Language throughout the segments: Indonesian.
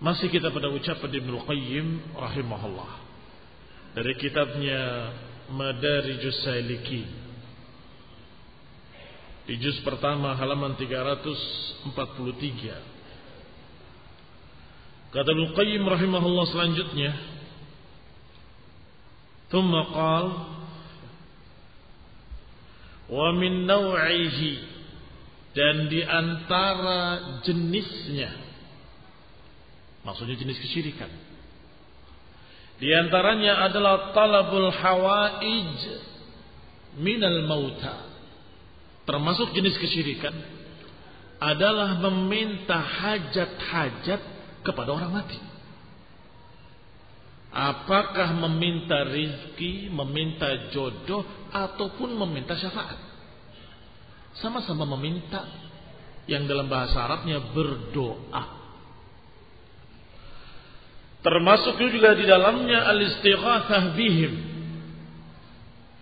Masih kita pada ucapan Ibnu Qayyim rahimahullah dari kitabnya Madarijus Salikin. Di juz pertama halaman 343. Kata Ibnu Qayyim rahimahullah selanjutnya, ثم قال ومن نوعه dan di antara jenisnya Maksudnya jenis kesyirikan. Di antaranya adalah talabul hawaij minal mauta. Termasuk jenis kesyirikan adalah meminta hajat-hajat kepada orang mati. Apakah meminta rizki, meminta jodoh, ataupun meminta syafaat. Sama-sama meminta yang dalam bahasa Arabnya berdoa. Termasuk juga di dalamnya al-istighatsah bihim.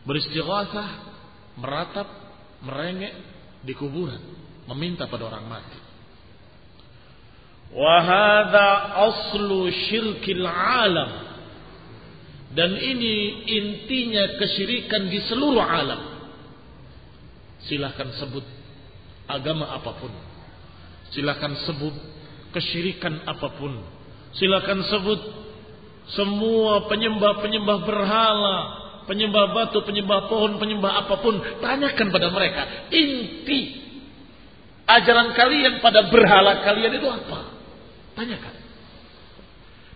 Beristighatsah, meratap, merengek di kuburan, meminta pada orang mati. Wa hadza aslu syirkil alam. Dan ini intinya kesyirikan di seluruh alam. Silahkan sebut agama apa pun. Silahkan sebut kesyirikan apa pun Silakan sebut semua penyembah-penyembah berhala, penyembah batu, penyembah pohon, penyembah apa pun, tanyakan pada mereka inti ajaran kalian pada berhala kalian itu apa? Tanyakan.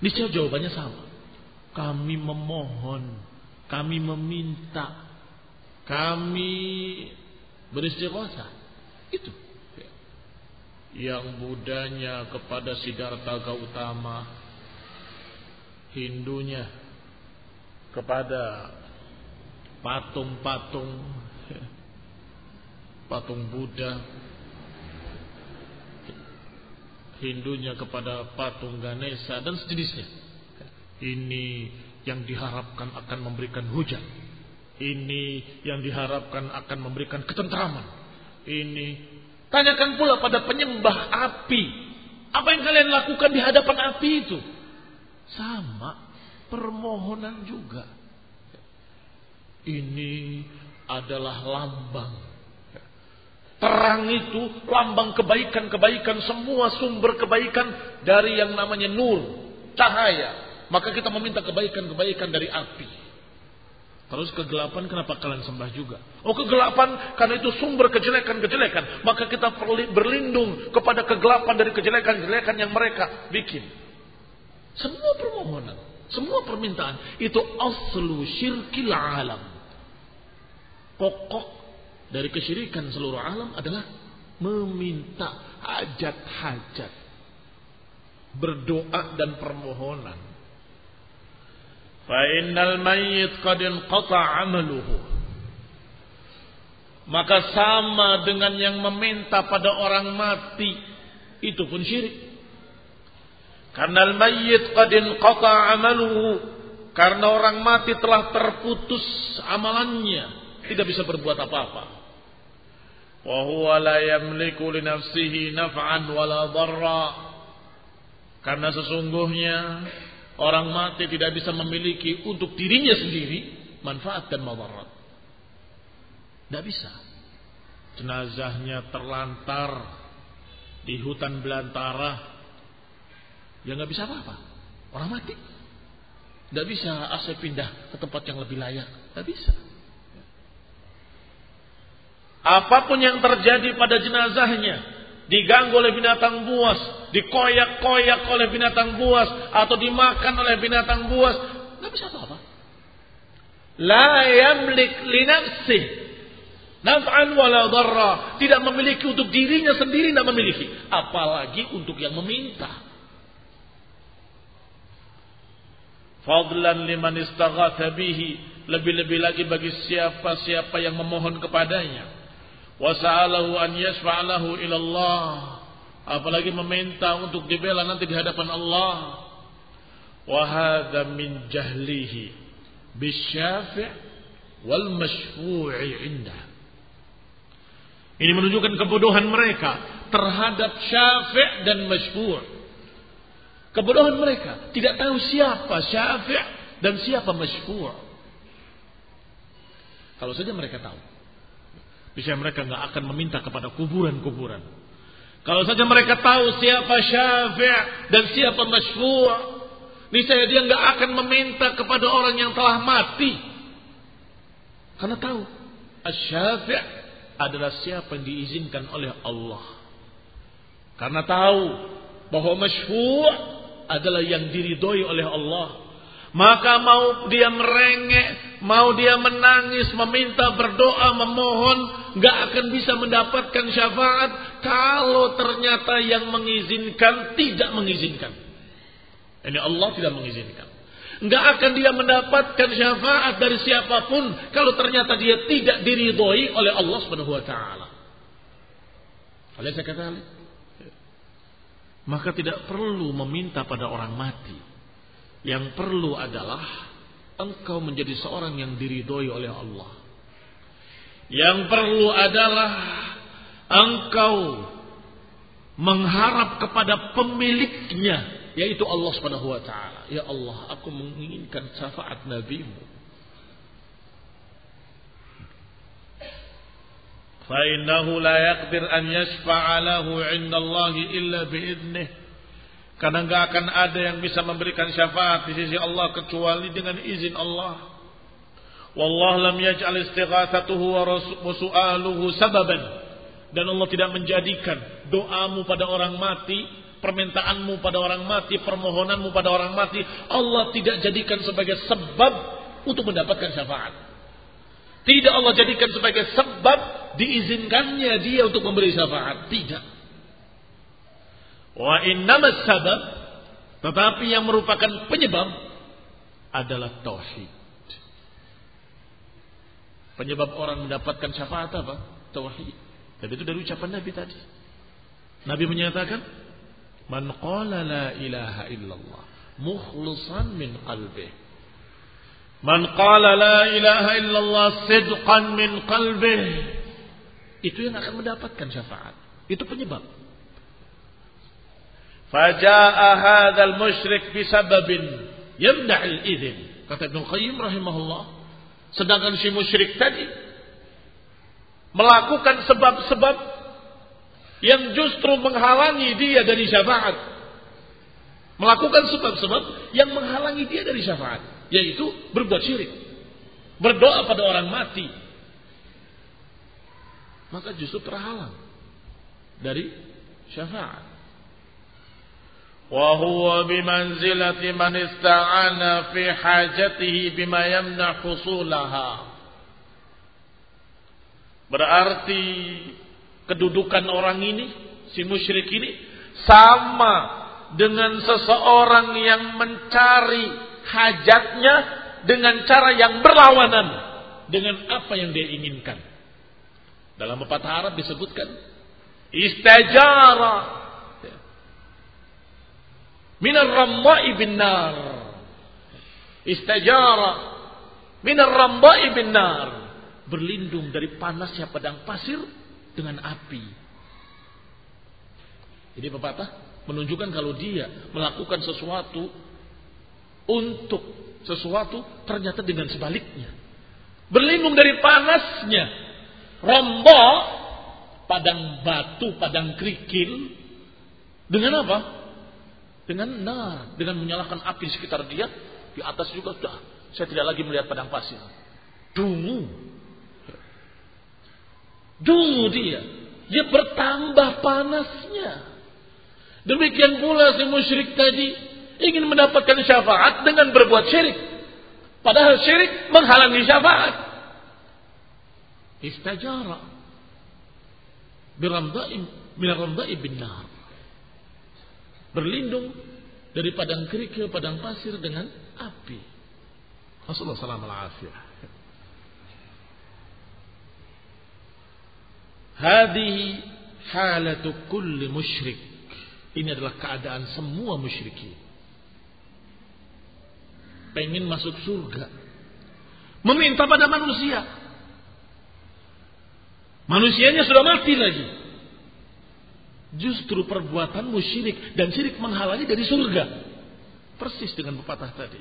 Niscaya jawabannya sama. Kami memohon, kami meminta, kami beristighosa. Itu yang Budanya kepada Siddhartha Gautama, Hindunya kepada patung-patung, patung Buddha, Hindunya kepada patung Ganesha dan sejenisnya. Ini yang diharapkan akan memberikan hujan. Ini yang diharapkan akan memberikan ketentraman. Ini tanyakan pula pada penyembah api. Apa yang kalian lakukan di hadapan api itu? Sama permohonan juga. Ini adalah lambang. Terang itu lambang kebaikan-kebaikan, semua sumber kebaikan dari yang namanya nur, cahaya. Maka kita meminta kebaikan-kebaikan dari api. Terus kegelapan kenapa kalian sembah juga? Oh kegelapan karena itu sumber kejelekan-kejelekan. Maka kita berlindung kepada kegelapan dari kejelekan-kejelekan yang mereka bikin. Semua permohonan, semua permintaan itu aslu syirkil alam. Pokok dari kesyirikan seluruh alam adalah meminta hajat-hajat. Berdoa dan permohonan. Fa'innal mayyit qad inqata 'amaluhu. Maka sama dengan yang meminta pada orang mati itu pun syirik. Karena al-mayyit qad inqata 'amaluhu karena orang mati telah terputus amalannya, tidak bisa berbuat apa-apa. Wa huwa la yamliku li nafsihi naf'an wala dharra. Karena sesungguhnya Orang mati tidak bisa memiliki untuk dirinya sendiri manfaat dan madarat. Tidak bisa. Jenazahnya terlantar di hutan belantara. Ya nggak bisa apa-apa. Orang mati. Tidak bisa asal pindah ke tempat yang lebih layak. Tidak bisa. Apa pun yang terjadi pada jenazahnya, diganggu oleh binatang buas, dikoyak-koyak oleh binatang buas, atau dimakan oleh binatang buas, nggak bisa apa-apa. La yamlik li nafsih naf'an wala darra. Tidak memiliki untuk dirinya sendiri tidak memiliki, apalagi untuk yang meminta. Fadlan liman istaghatha bihi. Lebih-lebih lagi bagi siapa-siapa yang memohon kepadanya wasa'alahu an yashfa'alahu ilallah apalagi meminta untuk dibela nanti di hadapan Allah. Wa min jahlihi bisyafi' wal mashfu'i indah. Ini menunjukkan kebodohan mereka terhadap syafi' dan masyfu' kebodohan mereka tidak tahu siapa syafi' dan siapa masyfu' kalau saja mereka tahu bisa mereka nggak akan meminta kepada kuburan-kuburan. Kalau saja mereka tahu siapa syafi' dan siapa masyfu' niscaya dia nggak akan meminta kepada orang yang telah mati. Karena tahu asy-syafi' adalah siapa yang diizinkan oleh Allah. Karena tahu bahwa masyfu' adalah yang diridhoi oleh Allah. Maka mau dia merengek, mau dia menangis, meminta, berdoa, memohon, nggak akan bisa mendapatkan syafaat kalau ternyata yang mengizinkan tidak mengizinkan. Ini Allah tidak mengizinkan. Nggak akan dia mendapatkan syafaat dari siapa pun kalau ternyata dia tidak diridhoi oleh Allah Subhanahu wa taala. saya kata maka tidak perlu meminta pada orang mati. Yang perlu adalah engkau menjadi seorang yang diridhoi oleh Allah. Yang perlu adalah engkau mengharap kepada pemiliknya yaitu Allah Subhanahu wa taala. Ya Allah, aku menginginkan syafaat nabimu. فإنه لا يقدر أن يشفع له عند الله إلا بإذنه karena nggak akan ada yang bisa memberikan syafaat di sisi Allah kecuali dengan izin Allah. Wallah lam yaj'al istighatsatuhu wa su'aluhu sababan. Dan Allah tidak menjadikan doamu pada orang mati, permintaanmu pada orang mati, permohonanmu pada orang mati, Allah tidak jadikan sebagai sebab untuk mendapatkan syafaat. Tidak Allah jadikan sebagai sebab diizinkannya dia untuk memberi syafaat. Tidak. Wa innamas sabab tetapi yang merupakan penyebab adalah tauhid. Penyebab orang mendapatkan syafaat apa? Tauhid. Dan itu dari ucapan Nabi tadi. Nabi menyatakan, Man qala la ilaha illallah mukhlisan min qalbih. Man qala la ilaha illallah sidqan min qalbih. Itu yang akan mendapatkan syafaat. Itu penyebab. Faja'a hadzal musyrik bisababin yamna'il idzin. Kata Ibnu Qayyim rahimahullah, sedangkan si musyrik tadi melakukan sebab-sebab yang justru menghalangi dia dari syafaat. Melakukan sebab-sebab yang menghalangi dia dari syafaat. Yaitu berbuat syirik. Berdoa pada orang mati. Maka justru terhalang dari syafaat. وهو بمنزلة من استعان في حاجته بما يمنع حصولها Berarti kedudukan orang ini, si musyrik ini, sama dengan seseorang yang mencari hajatnya dengan cara yang berlawanan dengan apa yang dia inginkan. Dalam pepatah Arab disebutkan istajara minar ramba'i bin nar. Istajara minar nar. Berlindung dari panasnya padang pasir dengan api. Jadi pepatah menunjukkan kalau dia melakukan sesuatu untuk sesuatu ternyata dengan sebaliknya. Berlindung dari panasnya. Rombo padang batu, padang kerikil dengan apa? Dengan nah, dengan menyalakan api di sekitar dia, di atas juga sudah saya tidak lagi melihat padang pasir. Dungu Dulu dia. Dia bertambah panasnya. Demikian pula si musyrik tadi ingin mendapatkan syafaat dengan berbuat syirik. Padahal syirik menghalangi syafaat. Istajara. Biramda'i bin nar. Berlindung dari padang kerikil, padang pasir dengan api. Rasulullah SAW Hadhi halatu kulli musyrik. Ini adalah keadaan semua musyrikin. Pengen masuk surga. Meminta pada manusia. Manusianya sudah mati lagi. Justru perbuatan musyrik dan syirik menghalangi dari surga. Persis dengan pepatah tadi.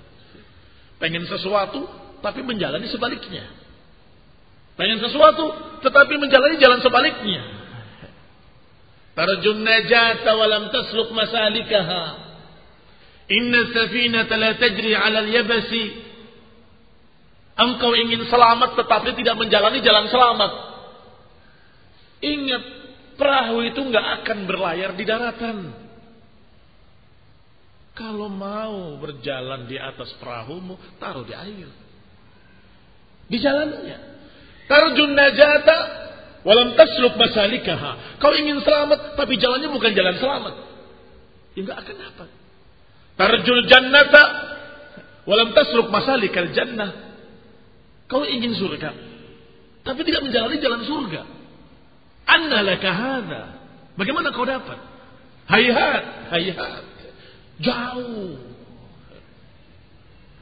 Pengen sesuatu tapi menjalani sebaliknya. Pengen sesuatu, tetapi menjalani jalan sebaliknya. Tarjun najata walam tasluk masalikaha. Inna safinata la tajri ala yabasi. Engkau ingin selamat tetapi tidak menjalani jalan selamat. Ingat, perahu itu nggak akan berlayar di daratan. Kalau mau berjalan di atas perahumu, taruh di air. Di jalannya. Tarjun najata walam tasluk masalikaha. Kau ingin selamat tapi jalannya bukan jalan selamat. Ya enggak akan dapat. Tarjul jannata walam tasluk masalikal jannah. Kau ingin surga tapi tidak menjalani jalan surga. Anna laka hadha. Bagaimana kau dapat? Hayhat, hayhat. Jauh.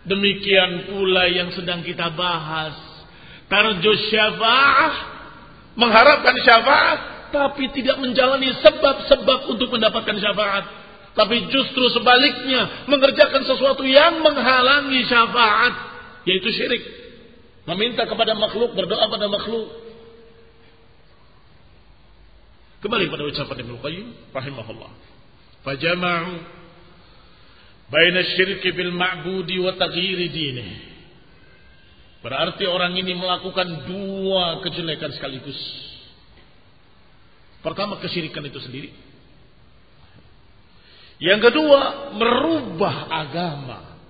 Demikian pula yang sedang kita bahas tarju syafa'ah, mengharapkan syafaat, tapi tidak menjalani sebab-sebab untuk mendapatkan syafaat. Tapi justru sebaliknya, mengerjakan sesuatu yang menghalangi syafaat, yaitu syirik. Meminta kepada makhluk, berdoa pada makhluk. Kembali pada ucapan Ibnu Qayyim rahimahullah. Fajama'u baina syirki bil ma'budi wa taghyiri dinih. Berarti orang ini melakukan dua kejelekan sekaligus. Pertama kesyirikan itu sendiri. Yang kedua merubah agama.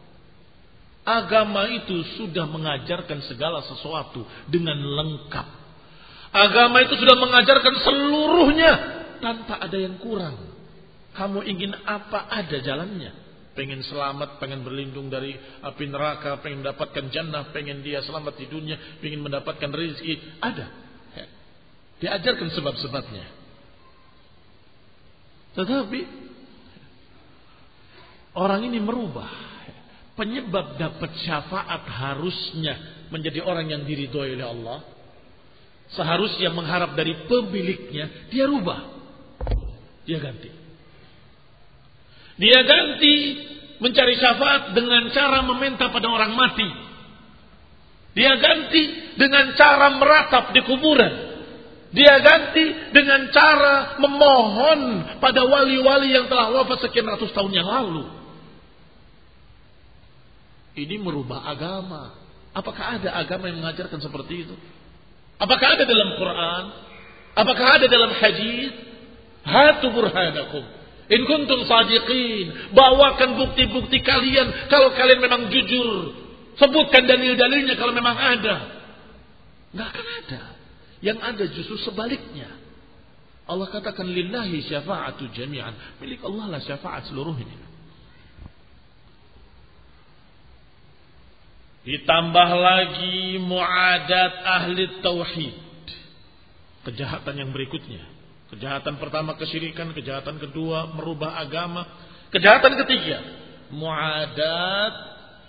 Agama itu sudah mengajarkan segala sesuatu dengan lengkap. Agama itu sudah mengajarkan seluruhnya tanpa ada yang kurang. Kamu ingin apa ada jalannya pengen selamat, pengen berlindung dari api neraka, pengen mendapatkan jannah, pengen dia selamat di dunia, pengen mendapatkan rezeki, ada. Ya. Diajarkan sebab-sebabnya. Tetapi Orang ini merubah. Penyebab dapat syafaat harusnya menjadi orang yang diridhoi oleh Allah. Seharusnya mengharap dari pemiliknya, dia rubah. Dia ganti. Dia ganti mencari syafaat dengan cara meminta pada orang mati. Dia ganti dengan cara meratap di kuburan. Dia ganti dengan cara memohon pada wali-wali yang telah wafat sekian ratus tahun yang lalu. Ini merubah agama. Apakah ada agama yang mengajarkan seperti itu? Apakah ada dalam Quran? Apakah ada dalam hadis? Hatu burhanakum. In kuntum sadiqin. Bawakan bukti-bukti kalian. Kalau kalian memang jujur. Sebutkan dalil-dalilnya kalau memang ada. Nggak akan ada. Yang ada justru sebaliknya. Allah katakan lillahi syafa'atu jami'an. Milik Allah lah syafaat seluruhnya. Ditambah lagi muadat ahli tauhid. Kejahatan yang berikutnya. Kejahatan pertama kesyirikan, kejahatan kedua merubah agama. Kejahatan ketiga, muadat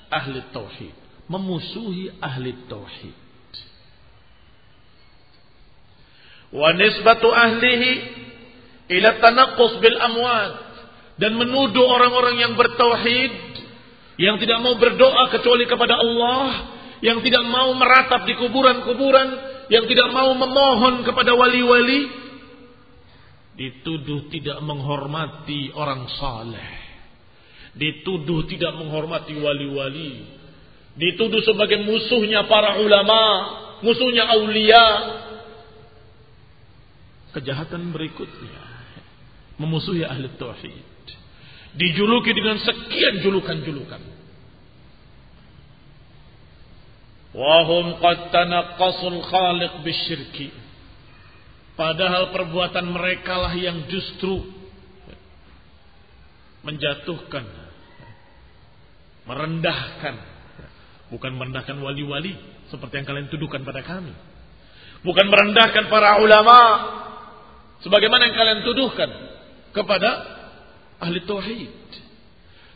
ahli tauhid. Memusuhi ahli tauhid. wa nisbatu ahlihi ila tanaqqus bil amwat dan menuduh orang-orang yang bertauhid yang tidak mau berdoa kecuali kepada Allah. Yang tidak mau meratap di kuburan-kuburan. Yang tidak mau memohon kepada wali-wali. Dituduh tidak menghormati orang saleh. Dituduh tidak menghormati wali-wali. Dituduh sebagai musuhnya para ulama musuhnya aulia. Kejahatan berikutnya memusuhi ahli tauhid. Dijuluki dengan sekian julukan-julukan wahum qad tanaqqasul khaliq bisyirki padahal perbuatan mereka lah yang justru menjatuhkan merendahkan bukan merendahkan wali-wali seperti yang kalian tuduhkan pada kami bukan merendahkan para ulama Sebagaimana yang kalian tuduhkan kepada ahli tauhid.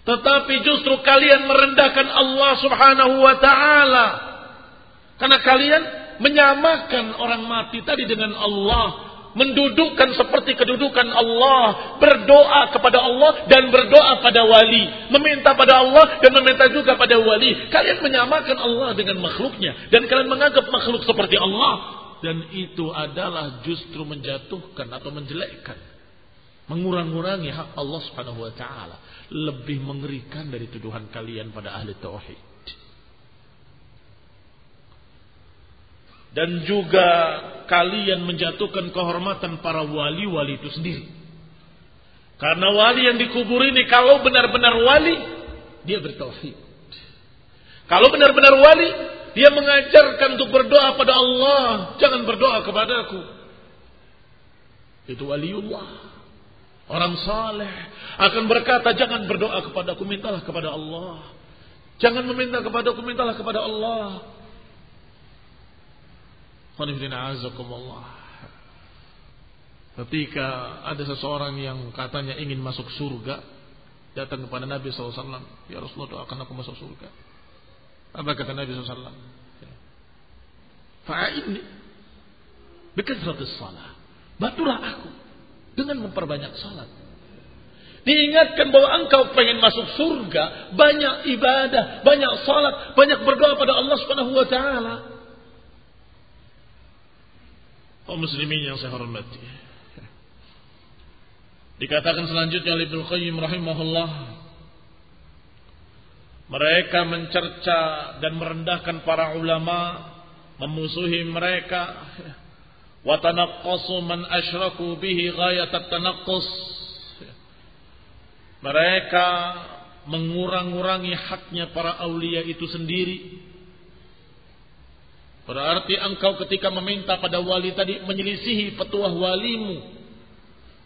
Tetapi justru kalian merendahkan Allah Subhanahu wa taala. Karena kalian menyamakan orang mati tadi dengan Allah, mendudukkan seperti kedudukan Allah, berdoa kepada Allah dan berdoa pada wali, meminta pada Allah dan meminta juga pada wali. Kalian menyamakan Allah dengan makhluknya dan kalian menganggap makhluk seperti Allah dan itu adalah justru menjatuhkan atau menjelekkan mengurang-urangi hak Allah Subhanahu wa taala lebih mengerikan dari tuduhan kalian pada ahli tauhid dan juga kalian menjatuhkan kehormatan para wali-wali itu sendiri karena wali yang dikubur ini kalau benar-benar wali dia bertauhid kalau benar-benar wali dia mengajarkan untuk berdoa pada Allah. Jangan berdoa kepadaku. Itu waliullah. Orang saleh akan berkata jangan berdoa kepadaku, mintalah kepada Allah. Jangan meminta kepadaku, mintalah kepada Allah. Ketika ada seseorang yang katanya ingin masuk surga, datang kepada Nabi SAW, Ya Rasulullah doakan aku masuk surga. Apa kata Nabi SAW? Fa'inni bikathratis salah. Bantulah aku dengan memperbanyak salat. Diingatkan bahwa engkau pengen masuk surga, banyak ibadah, banyak salat, banyak berdoa pada Allah Subhanahu wa taala. Oh muslimin yang saya hormati. Dikatakan selanjutnya oleh Ibnu Qayyim rahimahullah mereka mencerca dan merendahkan para ulama, memusuhi mereka. Wa tanaqqasu man asyraku bihi ghayat tanaqqus. Mereka mengurang-urangi haknya para aulia itu sendiri. Berarti engkau ketika meminta pada wali tadi menyelisihi petuah walimu.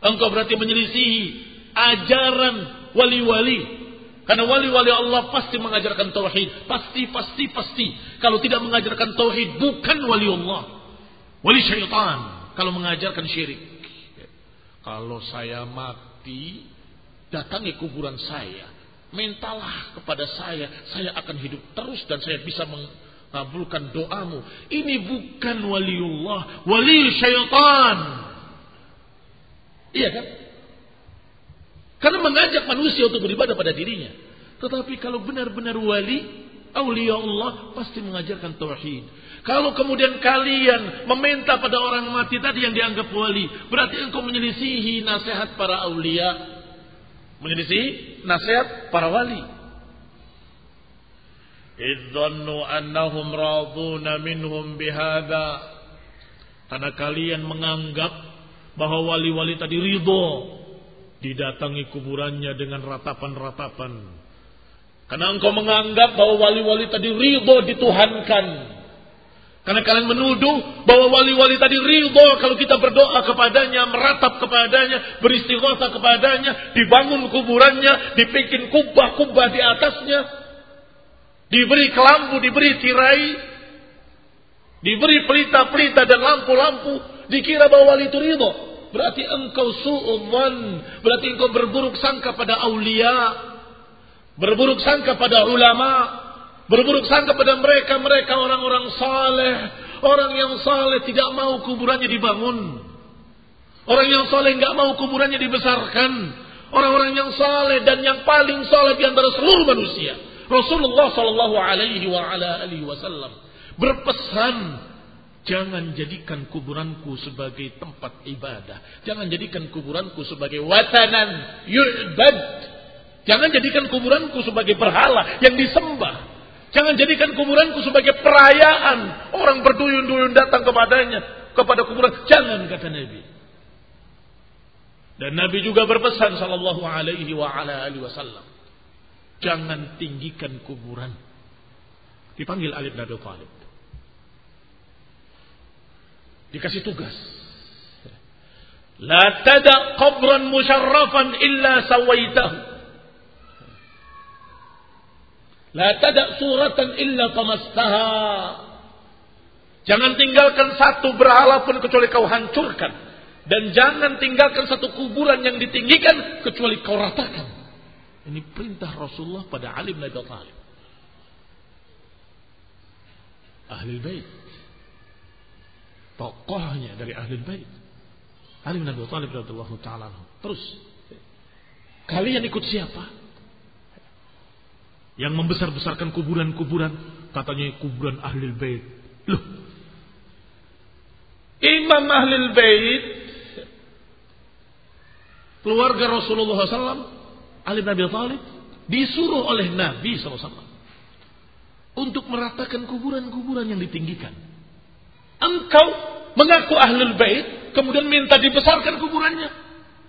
Engkau berarti menyelisihi ajaran wali-wali karena wali-wali Allah pasti mengajarkan tauhid, pasti pasti pasti. Kalau tidak mengajarkan tauhid bukan wali Allah. Wali syaitan kalau mengajarkan syirik. Kalau saya mati, datangi kuburan saya. Mintalah kepada saya, saya akan hidup terus dan saya bisa mengabulkan doamu. Ini bukan waliullah, wali syaitan. Iya kan? Karena mengajak manusia untuk beribadah pada dirinya. Tetapi kalau benar-benar wali, aulia Allah pasti mengajarkan tauhid. Kalau kemudian kalian meminta pada orang mati tadi yang dianggap wali, berarti engkau menyelisihi nasihat para aulia, menyelisihi nasihat para wali. Idzannu annahum raduna minhum bihada. Karena kalian menganggap bahwa wali-wali tadi ridho didatangi kuburannya dengan ratapan-ratapan. Karena engkau menganggap bahwa wali-wali tadi ridho dituhankan. Karena kalian menuduh bahwa wali-wali tadi ridho kalau kita berdoa kepadanya, meratap kepadanya, beristighosa kepadanya, dibangun kuburannya, dibikin kubah-kubah di atasnya, diberi kelambu, diberi tirai, diberi pelita-pelita dan lampu-lampu, dikira bahwa wali itu ridho. Berarti engkau su'udhan. Berarti engkau berburuk sangka pada aulia. Berburuk sangka pada ulama. Berburuk sangka pada mereka-mereka orang-orang saleh. Orang yang saleh tidak mau kuburannya dibangun. Orang yang saleh nggak mau kuburannya dibesarkan. Orang-orang yang saleh dan yang paling saleh di antara seluruh manusia. Rasulullah Shallallahu Alaihi Wasallam berpesan Jangan jadikan kuburanku sebagai tempat ibadah. Jangan jadikan kuburanku sebagai watanan yu'bad. Jangan jadikan kuburanku sebagai berhala yang disembah. Jangan jadikan kuburanku sebagai perayaan. Orang berduyun-duyun datang kepadanya. Kepada kuburan. Jangan kata Nabi. Dan Nabi juga berpesan sallallahu alaihi wasallam. Jangan tinggikan kuburan. Dipanggil Ali bin Abi Thalib. Dikasih tugas. La tada qabran musharrafan illa sawaitahu. La tada suratan illa tamastaha. Jangan tinggalkan satu berhala pun kecuali kau hancurkan. Dan jangan tinggalkan satu kuburan yang ditinggikan kecuali kau ratakan. Ini perintah Rasulullah pada Ali bin Abi Thalib. Ahli bait tokohnya dari ahli bait. Ali bin Abi Thalib radhiyallahu taala Terus kalian ikut siapa? Yang membesar-besarkan kuburan-kuburan katanya kuburan ahli bait. Loh. Imam ahli bait keluarga Rasulullah SAW Ali bin Abi Thalib disuruh oleh Nabi SAW untuk meratakan kuburan-kuburan yang ditinggikan. Engkau mengaku ahlul bait, kemudian minta dibesarkan kuburannya.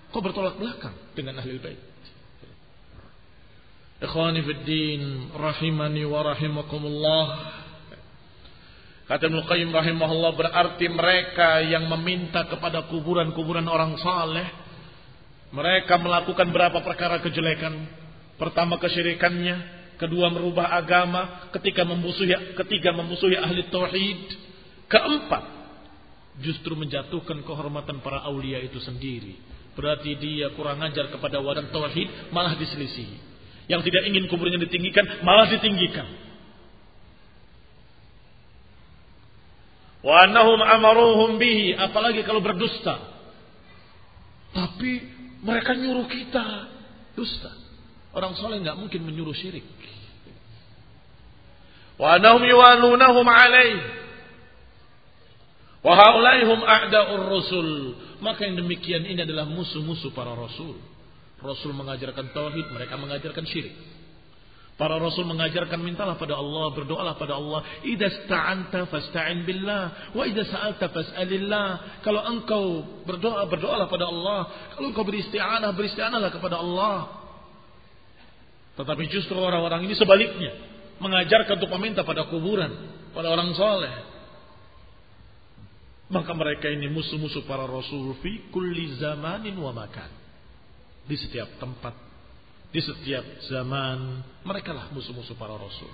Kau bertolak belakang dengan ahlul bait. Ikhwani fid din, rahimani wa rahimakumullah. Kata Ibnu rahimahullah berarti mereka yang meminta kepada kuburan-kuburan orang saleh mereka melakukan berapa perkara kejelekan. Pertama kesyirikannya, kedua merubah agama, ketika memusuhi ketiga memusuhi ahli tauhid, Keempat, justru menjatuhkan kehormatan para aulia itu sendiri. Berarti dia kurang ajar kepada wadah tauhid, malah diselisihi. Yang tidak ingin kuburnya ditinggikan, malah ditinggikan. Wa annahum amaruhum bihi, apalagi kalau berdusta. Tapi mereka nyuruh kita dusta. Orang soleh nggak mungkin menyuruh syirik. Wa annahum yuwalunahum alaih Wahaulaihum a'da'ur rasul. Maka yang demikian ini adalah musuh-musuh para rasul. Rasul mengajarkan tauhid, mereka mengajarkan syirik. Para rasul mengajarkan mintalah pada Allah, berdoalah pada Allah. Idza sta'anta fasta'in billah, wa idza sa'alta fas'alillah. Kalau engkau berdoa, berdoalah pada Allah. Kalau engkau beristi'anah, beristi'anahlah kepada Allah. Tetapi justru orang-orang ini sebaliknya, mengajarkan untuk meminta pada kuburan, pada orang soleh. Maka mereka ini musuh-musuh para rasul fi kulli zamanin wa makan. Di setiap tempat, di setiap zaman, mereka lah musuh-musuh para rasul.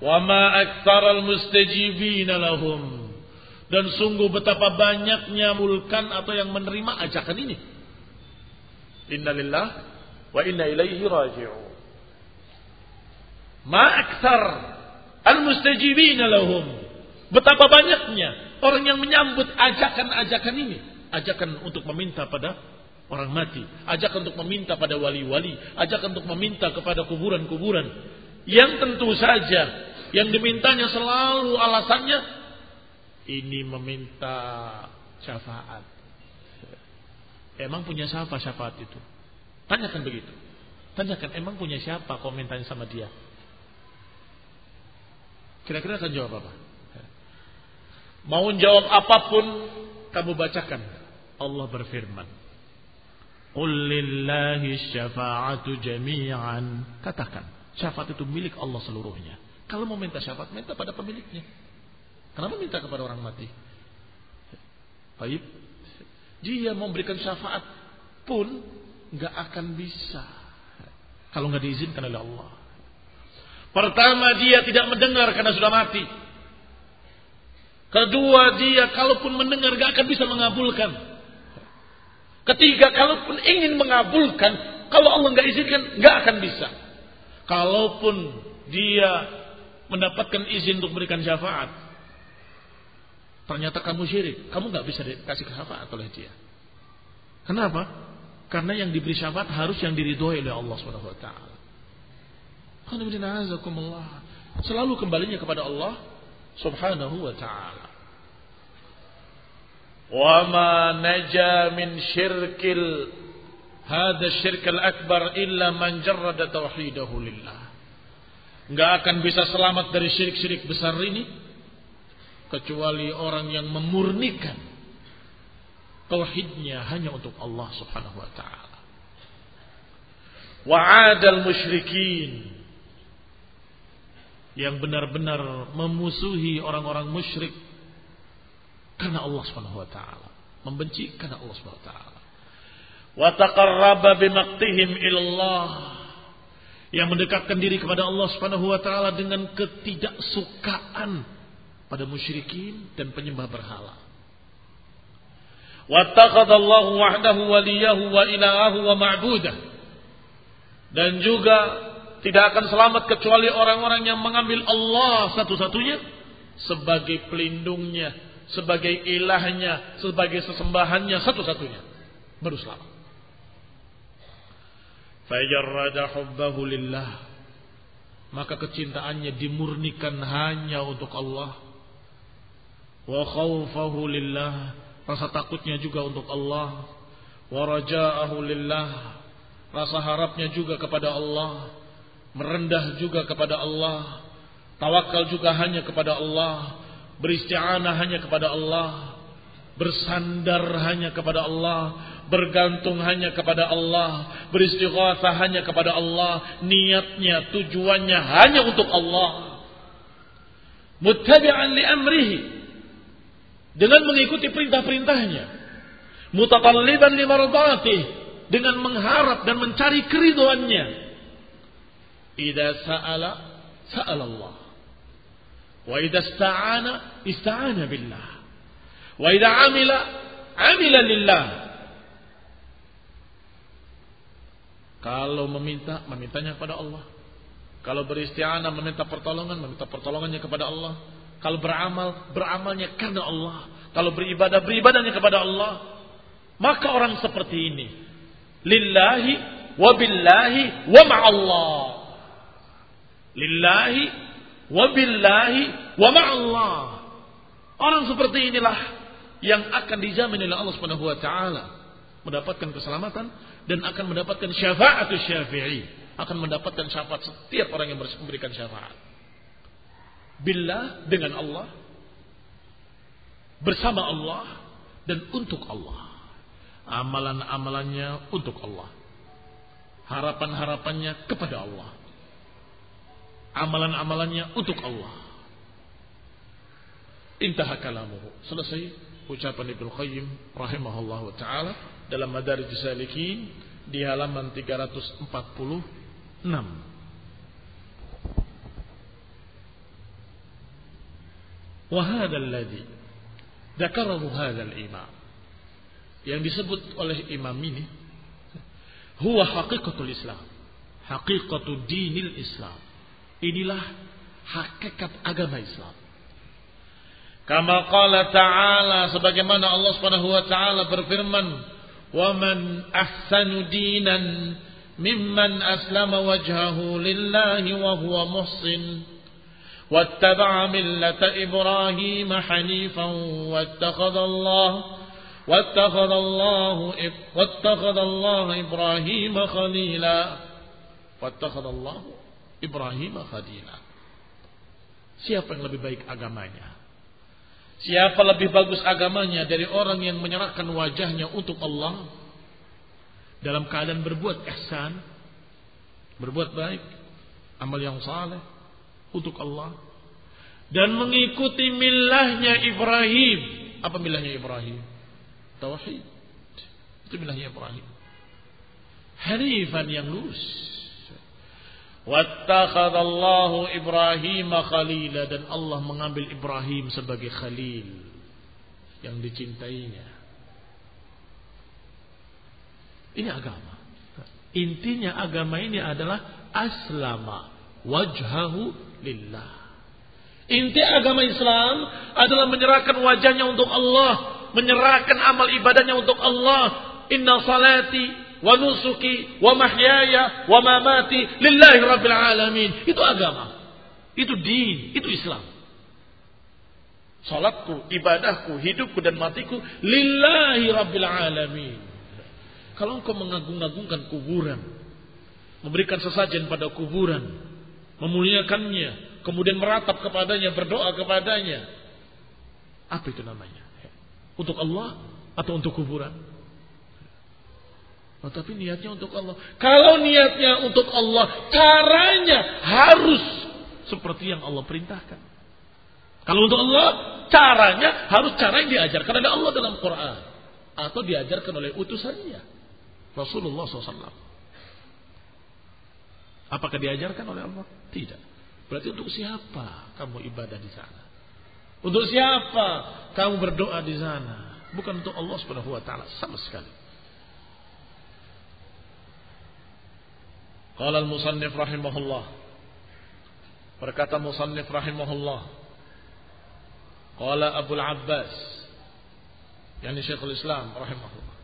Wa ma aktsaral mustajibina lahum. Dan sungguh betapa banyaknya mulkan atau yang menerima ajakan ini. Innalillah wa inna ilaihi raji'un. Ma aktsar al-mustajibina lahum. Betapa banyaknya orang yang menyambut ajakan-ajakan ini. Ajakan untuk meminta pada orang mati. Ajakan untuk meminta pada wali-wali. Ajakan untuk meminta kepada kuburan-kuburan. Yang tentu saja yang dimintanya selalu alasannya ini meminta syafaat. Emang punya siapa syafaat itu? Tanyakan begitu. Tanyakan emang punya siapa komentarnya sama dia? Kira-kira akan jawab apa? Mau jawab apa pun kamu bacakan. Allah berfirman. Qul lillahi syafa'atu jami'an. Katakan, syafaat itu milik Allah seluruhnya. Kalau mau minta syafaat, minta pada pemiliknya. Kenapa minta kepada orang mati? Baik. Dia memberikan syafaat pun nggak akan bisa kalau nggak diizinkan oleh Allah. Pertama dia tidak mendengar karena sudah mati. Kedua dia kalaupun mendengar gak akan bisa mengabulkan. Ketiga kalaupun ingin mengabulkan, kalau Allah nggak izinkan nggak akan bisa. Kalaupun dia mendapatkan izin untuk memberikan syafaat, ternyata kamu syirik, kamu nggak bisa dikasih syafaat oleh dia. Kenapa? Karena yang diberi syafaat harus yang diridhoi oleh Allah Subhanahu wa taala. Selalu kembalinya kepada Allah Subhanahu wa taala. Ma naja min syirkil hada syirkal akbar illa man jarrada tauhidahu lillah. Enggak akan bisa selamat dari syirik-syirik besar ini kecuali orang yang memurnikan tauhidnya hanya untuk Allah Subhanahu wa taala. Wa'adal musyrikin yang benar-benar memusuhi orang-orang musyrik karena Allah Subhanahu wa taala, membenci karena Allah Subhanahu wa taala. Wa taqarraba bimaqtihim ilallah yang mendekatkan diri kepada Allah Subhanahu wa taala dengan ketidaksukaan pada musyrikin dan penyembah berhala. Wattakhadallahu wahdahu waliyahu wa ilahahu wa ma'budah. Dan juga tidak akan selamat kecuali orang-orang yang mengambil Allah satu-satunya sebagai pelindungnya, sebagai ilahnya, sebagai sesembahannya satu-satunya. Baru selamat. Fajarrada hubbahu lillah. Maka kecintaannya dimurnikan hanya untuk Allah. Wa khawfahu lillah. Rasa takutnya juga untuk Allah. Wa raja'ahu lillah. Rasa harapnya juga kepada Allah merendah juga kepada Allah, tawakal juga hanya kepada Allah, beristi'anah hanya kepada Allah, bersandar hanya kepada Allah, bergantung hanya kepada Allah, beristighatsah hanya kepada Allah, niatnya, tujuannya hanya untuk Allah. Muttabi'an li amrihi. Dengan mengikuti perintah-perintahnya. Mutatalliban li mardatih dengan mengharap dan mencari keriduannya. Ida sa'ala sa'ala Allah. Wa idza ista'ana ista'ana billah. Wa idza amila amila lillah. Kalau meminta, memintanya kepada Allah. Kalau beristianah, meminta pertolongan, meminta pertolongannya kepada Allah. Kalau beramal, beramalnya karena Allah. Kalau beribadah, beribadahnya kepada Allah. Maka orang seperti ini. Lillahi, wa billahi, wa ma'allah lillahi wa billahi wa ma'allah. Orang seperti inilah yang akan dijamin oleh Allah Subhanahu wa taala mendapatkan keselamatan dan akan mendapatkan syafaat syafi'i, akan mendapatkan syafaat setiap orang yang memberikan syafaat. Billah dengan Allah bersama Allah dan untuk Allah. Amalan-amalannya untuk Allah. Harapan-harapannya kepada Allah amalan-amalannya untuk Allah. Intaha kalamuhu. Selesai ucapan Ibnu Qayyim rahimahullahu taala dalam Madarij Salikin di halaman 346. Wahada alladhi dakarahu hadzal imam. Yang disebut oleh imam ini huwa haqiqatul Islam. haqiqatul dinil Islam Inilah hakikat agama Islam. Kama qala ta'ala sebagaimana Allah Subhanahu wa taala berfirman, "Wa man ahsanu dinan mimman aslama wajhahu lillahi wa huwa muhsin wattaba'a millata Ibrahim hanifan wattakhadha Allah wattakhadha Allah wattakhadha Allah Ibrahim khalila wattakhadha Allah Ibrahim khalila Siapa yang lebih baik agamanya? Siapa lebih bagus agamanya dari orang yang menyerahkan wajahnya untuk Allah dalam keadaan berbuat ihsan, berbuat baik, amal yang saleh untuk Allah dan mengikuti milahnya Ibrahim. Apa milahnya Ibrahim? Tauhid. Itu milahnya Ibrahim. Hanifan yang lurus. Wattakhadallahu Ibrahim khalila dan Allah mengambil Ibrahim sebagai khalil yang dicintainya. Ini agama. Intinya agama ini adalah aslama wajhahu lillah. Inti agama Islam adalah menyerahkan wajahnya untuk Allah, menyerahkan amal ibadahnya untuk Allah. Inna salati wa nusuki wa mahyaya wa mamati lillahi rabbil alamin. Itu agama. Itu din, itu Islam. Salatku, ibadahku, hidupku dan matiku lillahi rabbil alamin. Kalau engkau mengagung-agungkan kuburan, memberikan sesajen pada kuburan, memuliakannya, kemudian meratap kepadanya, berdoa kepadanya, apa itu namanya? Untuk Allah atau untuk kuburan? Oh, tapi niatnya untuk Allah. Kalau niatnya untuk Allah, caranya harus seperti yang Allah perintahkan. Kalau untuk Allah, caranya harus cara yang diajarkan oleh Allah dalam Quran. Atau diajarkan oleh utusannya. Rasulullah SAW. Apakah diajarkan oleh Allah? Tidak. Berarti untuk siapa kamu ibadah di sana? Untuk siapa kamu berdoa di sana? Bukan untuk Allah Subhanahu wa taala sama sekali. Qala al-musannif rahimahullah. Berkata musannif rahimahullah. Qala Abu al-Abbas. Yani Syekhul Islam rahimahullah.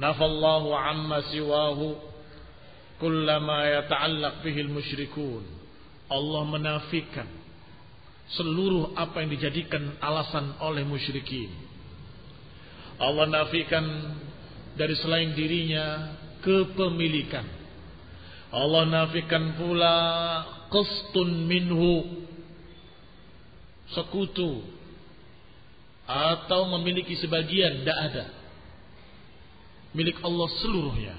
Nafallahu amma siwahu kullama yata'allaq bihi al-musyrikun. Allah menafikan seluruh apa yang dijadikan alasan oleh musyrikin. Allah nafikan dari selain dirinya kepemilikan Allah nafikan pula qastun minhu. Sekutu. Atau memiliki sebagian tidak ada. Milik Allah seluruhnya.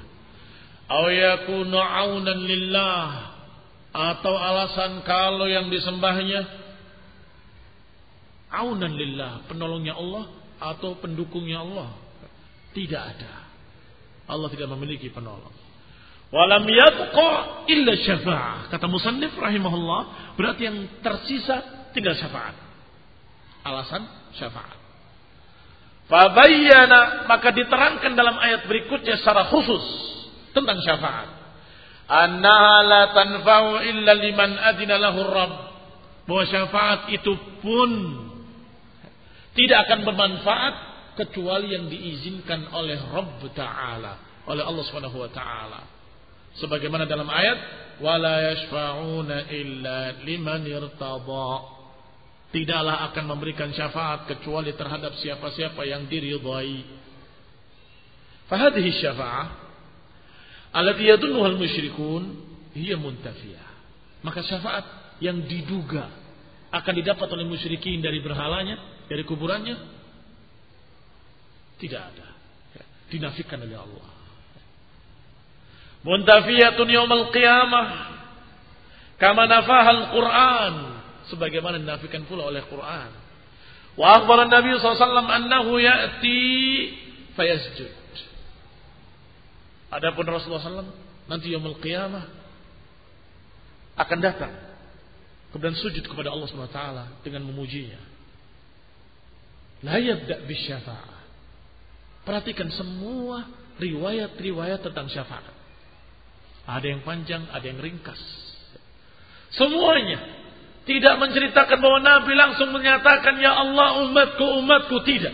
Aw yakunu aunan lillah. Atau alasan kalau yang disembahnya aunan lillah. Penolongnya Allah atau pendukungnya Allah. Tidak ada. Allah tidak memiliki penolong Walam yabqa illa syafa'ah. Kata musannif rahimahullah, berarti yang tersisa tinggal syafaat. Alasan syafaat. Fabayyana maka diterangkan dalam ayat berikutnya secara khusus tentang syafaat. Annaha la tanfa'u illa liman adina lahu Rabb. Bahwa syafaat itu pun tidak akan bermanfaat kecuali yang diizinkan oleh Rabb Ta'ala, oleh Allah Subhanahu wa taala sebagaimana dalam ayat wala yashfa'una illa liman irtada. Tidaklah akan memberikan syafaat kecuali terhadap siapa-siapa yang diridhai. Fahadhihi syafa'ah allati yadunnuha al-musyrikun hiya muntafiyah. Maka syafaat yang diduga akan didapat oleh musyrikin dari berhalanya dari kuburannya tidak ada. Dinafikan oleh Allah muntafiyatun yaumal qiyamah. Kama nafahal Quran. Sebagaimana dinafikan pula oleh Quran. Wa akhbara Nabi SAW annahu ya'ti fayasjud. Adapun Rasulullah SAW nanti yaumul qiyamah akan datang. Kemudian sujud kepada Allah SWT dengan memujinya. La bisyafa'ah perhatikan semua riwayat-riwayat tentang syafaat ada yang panjang, ada yang ringkas. Semuanya. Tidak menceritakan bahwa Nabi langsung menyatakan, Ya Allah umatku, umatku. Tidak.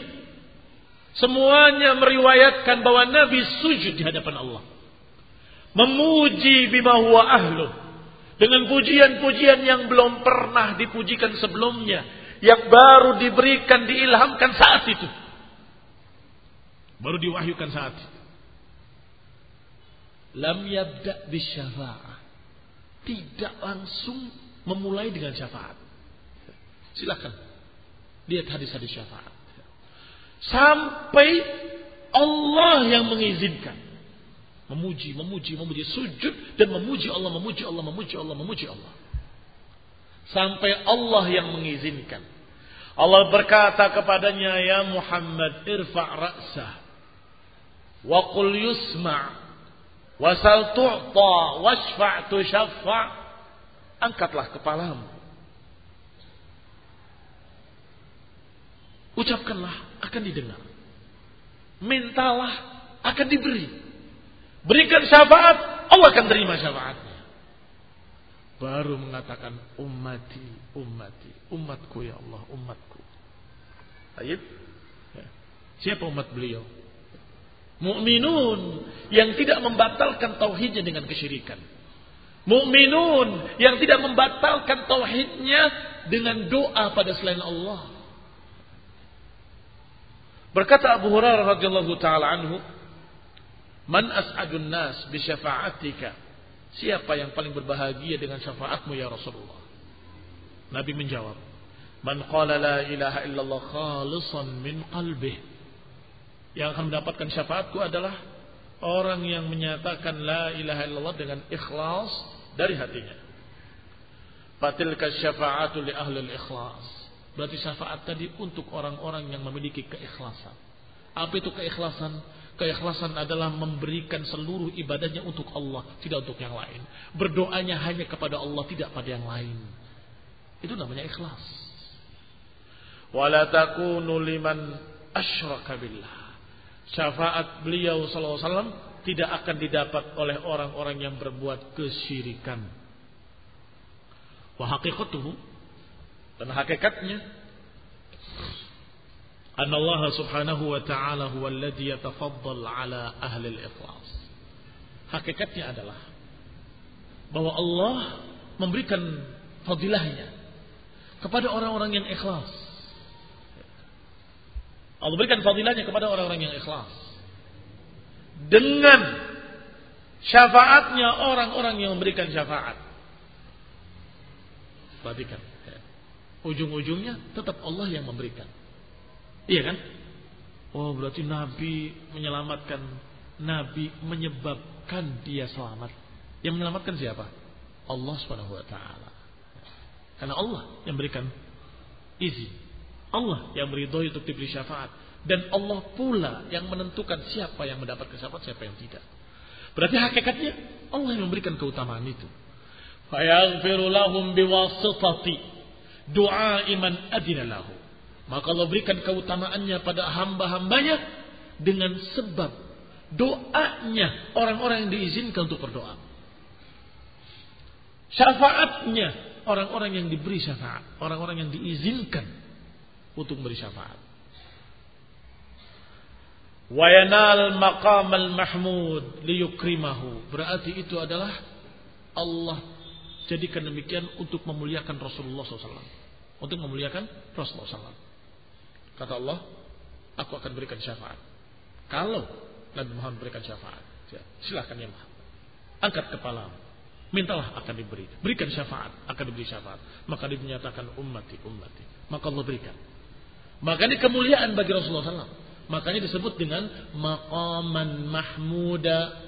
Semuanya meriwayatkan bahwa Nabi sujud di hadapan Allah. Memuji bima huwa ahlu. Dengan pujian-pujian yang belum pernah dipujikan sebelumnya. Yang baru diberikan, diilhamkan saat itu. Baru diwahyukan saat itu. Lam yabda bisyafa'ah. Tidak langsung memulai dengan syafaat. Silakan. Lihat hadis-hadis syafaat. Sampai Allah yang mengizinkan. Memuji, memuji, memuji. Sujud dan memuji Allah, memuji Allah, memuji Allah, memuji Allah. Sampai Allah yang mengizinkan. Allah berkata kepadanya, Ya Muhammad, irfa' ra'sah. Wa qul yusma' Wasal tu'ta wasfa' tushaffa' Angkatlah kepalamu. Ucapkanlah akan didengar. Mintalah akan diberi. Berikan syafaat, Allah akan terima syafaatnya. Baru mengatakan ummati, ummati, umatku ya Allah, umatku. Ayat. Ya. Siapa umat beliau? Mukminun yang tidak membatalkan tauhidnya dengan kesyirikan. Mukminun yang tidak membatalkan tauhidnya dengan doa pada selain Allah. Berkata Abu Hurairah radhiyallahu taala anhu, "Man as'adun nas bi syafa'atika?" Siapa yang paling berbahagia dengan syafaatmu ya Rasulullah? Nabi menjawab, "Man qala la ilaha illallah khalisan min qalbih." Yang akan mendapatkan syafaatku adalah orang yang menyatakan la ilaha illallah dengan ikhlas dari hatinya. Fatilka syafa'atu li ahli ikhlas. Berarti syafaat tadi untuk orang-orang yang memiliki keikhlasan. Apa itu keikhlasan? Keikhlasan adalah memberikan seluruh ibadahnya untuk Allah, tidak untuk yang lain. Berdoanya hanya kepada Allah, tidak pada yang lain. Itu namanya ikhlas. Wala takunu liman. Syafaat beliau wasallam tidak akan didapat oleh orang-orang yang berbuat kesyirikan. Wa haqiqatuhu dan hakikatnya Anna Allah subhanahu wa ta'ala huwa alladhi yatafaddal ala ahli al-ikhlas. Hakikatnya adalah bahwa Allah memberikan fadilahnya kepada orang-orang yang ikhlas. Allah berikan fadilahnya kepada orang-orang yang ikhlas. Dengan syafaatnya orang-orang yang memberikan syafaat. Perhatikan. Ujung-ujungnya tetap Allah yang memberikan. Iya kan? Oh berarti Nabi menyelamatkan. Nabi menyebabkan dia selamat. Yang menyelamatkan siapa? Allah ta'ala. Karena Allah yang berikan izin. Allah yang beridhoi untuk diberi syafaat. Dan Allah pula yang menentukan siapa yang mendapat syafaat, siapa yang tidak. Berarti hakikatnya Allah yang memberikan keutamaan itu. Fayaghfiru lahum biwasitati doa iman adina lahu. Maka Allah berikan keutamaannya pada hamba-hambanya dengan sebab doanya orang-orang yang diizinkan untuk berdoa. Syafaatnya orang-orang yang diberi syafaat, orang-orang yang diizinkan untuk memberi syafaat. Wayanal maqam al mahmud liyukrimahu. Berarti itu adalah Allah jadikan demikian untuk memuliakan Rasulullah SAW untuk memuliakan Rasulullah SAW. Kata Allah, aku akan berikan syafaat. Kalau Nabi Muhammad berikan syafaat, ya, silahkan ya Muhammad. Angkat kepala, mintalah akan diberi. Berikan syafaat, akan diberi syafaat. Maka dinyatakan ummati, ummati. Maka Allah berikan. Maka ini kemuliaan bagi Rasulullah SAW. Makanya disebut dengan maqaman mahmuda.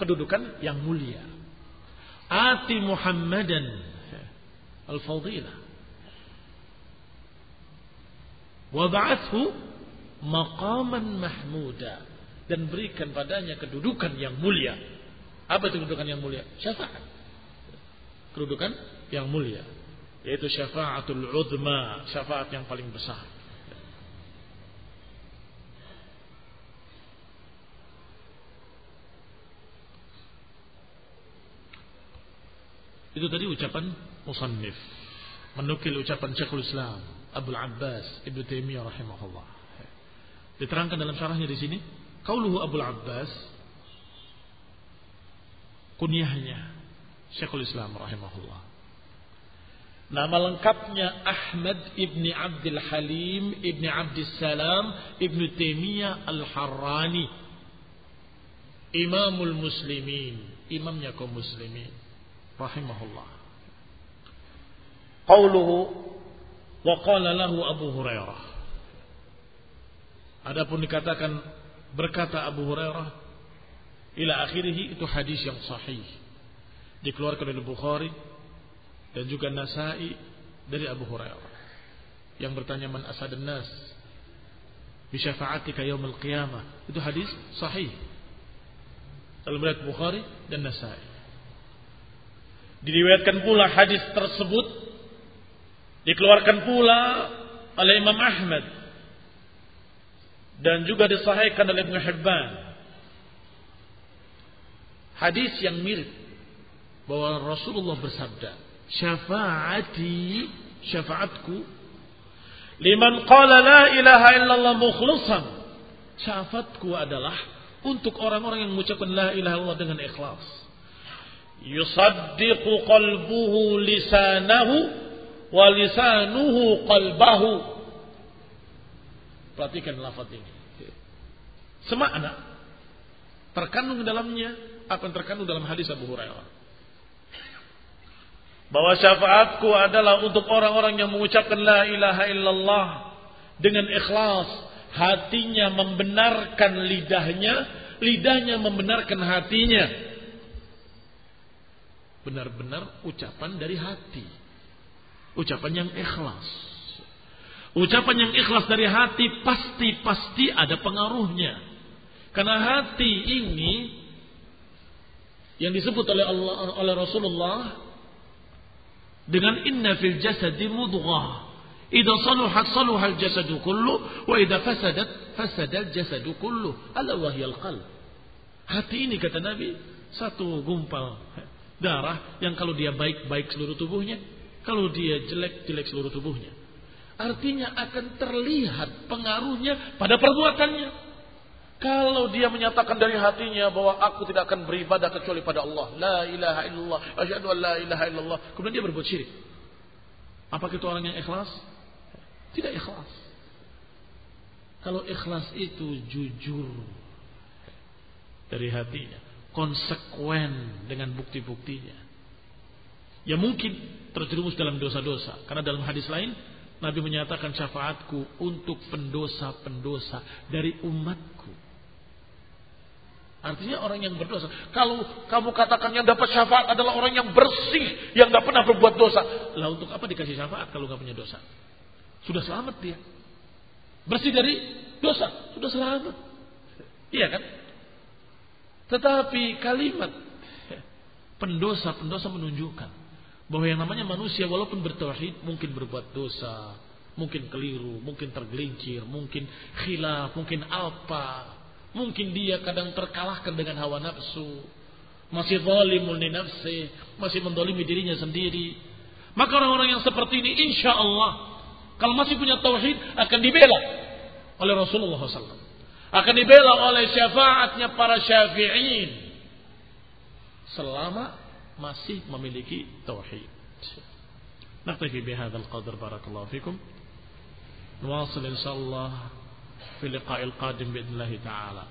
Kedudukan yang mulia. Ati Muhammadan al-fadilah. Wab'athu maqaman mahmuda dan berikan padanya kedudukan yang mulia. Apa itu kedudukan yang mulia? Syafaat. Kedudukan yang mulia yaitu syafaatul uzma, syafaat yang paling besar. Itu tadi ucapan musannif. Menukil ucapan Syekhul Islam Abdul Abbas Ibnu Taimiyah rahimahullah. Diterangkan dalam syarahnya di sini, qauluhu Abdul Abbas kunyahnya Syekhul Islam rahimahullah. Nama lengkapnya Ahmad ibni Abdul Halim ibni Abdul Salam ibni Taimiyah Al-Harrani. Imamul Muslimin, imamnya kaum muslimin rahimahullah. Qauluhu wa qala lahu Abu Hurairah. Adapun dikatakan berkata Abu Hurairah ila akhirih itu hadis yang sahih. Dikeluarkan oleh Bukhari dan juga Nasai dari Abu Hurairah yang bertanya man asadun nas bi syafa'atika yaumil qiyamah? Itu hadis sahih. Dalam riwayat Bukhari dan Nasai. Diriwayatkan pula hadis tersebut dikeluarkan pula oleh Imam Ahmad dan juga disahihkan oleh Ibnu Hibban. Hadis yang mirip bahwa Rasulullah bersabda syafaati syafaatku. Liman qala la ilaha illallah mukhlishan. Syafaatku adalah untuk orang-orang yang mengucapkan la ilaha illallah dengan ikhlas. Yusaddiqu qalbuhu lisanahu wa lisanuhu qalbahu. Perhatikan lafaz ini. Semakna terkandung dalamnya apa yang terkandung dalam hadis Abu Hurairah bahwa syafaatku adalah untuk orang-orang yang mengucapkan la ilaha illallah dengan ikhlas, hatinya membenarkan lidahnya, lidahnya membenarkan hatinya. Benar-benar ucapan dari hati. Ucapan yang ikhlas. Ucapan yang ikhlas dari hati pasti-pasti ada pengaruhnya. Karena hati ini yang disebut oleh Allah oleh Rasulullah dengan inna fil jasadi mudghah. Idza saluhat saluhal jasadu kullu wa idza fasadat fasadal jasadu kullu. Ala wahyal qalb. Hati ini kata Nabi satu gumpal darah yang kalau dia baik baik seluruh tubuhnya, kalau dia jelek jelek seluruh tubuhnya. Artinya akan terlihat pengaruhnya pada perbuatannya. Kalau dia menyatakan dari hatinya bahwa aku tidak akan beribadah kecuali pada Allah. La ilaha illallah. Asyhadu an la ilaha illallah. Kemudian dia berbuat syirik. Apakah itu orang yang ikhlas? Tidak ikhlas. Kalau ikhlas itu jujur dari hatinya. Konsekuen dengan bukti-buktinya. Ya mungkin terjerumus dalam dosa-dosa. Karena dalam hadis lain. Nabi menyatakan syafaatku untuk pendosa-pendosa dari umatku. Artinya orang yang berdosa. Kalau kamu katakan yang dapat syafaat adalah orang yang bersih, yang nggak pernah berbuat dosa. Lah untuk apa dikasih syafaat kalau nggak punya dosa? Sudah selamat dia. Bersih dari dosa, sudah selamat. Iya kan? Tetapi kalimat pendosa-pendosa menunjukkan bahwa yang namanya manusia walaupun bertauhid mungkin berbuat dosa, mungkin keliru, mungkin tergelincir, mungkin khilaf, mungkin apa, Mungkin dia kadang terkalahkan dengan hawa nafsu. Masih zalimul li nafsi. Masih mendolimi dirinya sendiri. Maka orang-orang yang seperti ini insya Allah. Kalau masih punya tauhid akan dibela oleh Rasulullah SAW. Akan dibela oleh syafaatnya para syafi'in. Selama masih memiliki tauhid. نكتفي بهذا القدر بارك الله فيكم نواصل إن شاء الله في اللقاء القادم بإذن الله تعالى.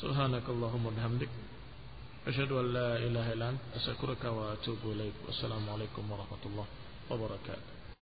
سبحانك اللهم وبحمدك. أشهد أن لا إله إلا أنت. أشكرك وأتوب إليك. والسلام عليكم ورحمة الله وبركاته.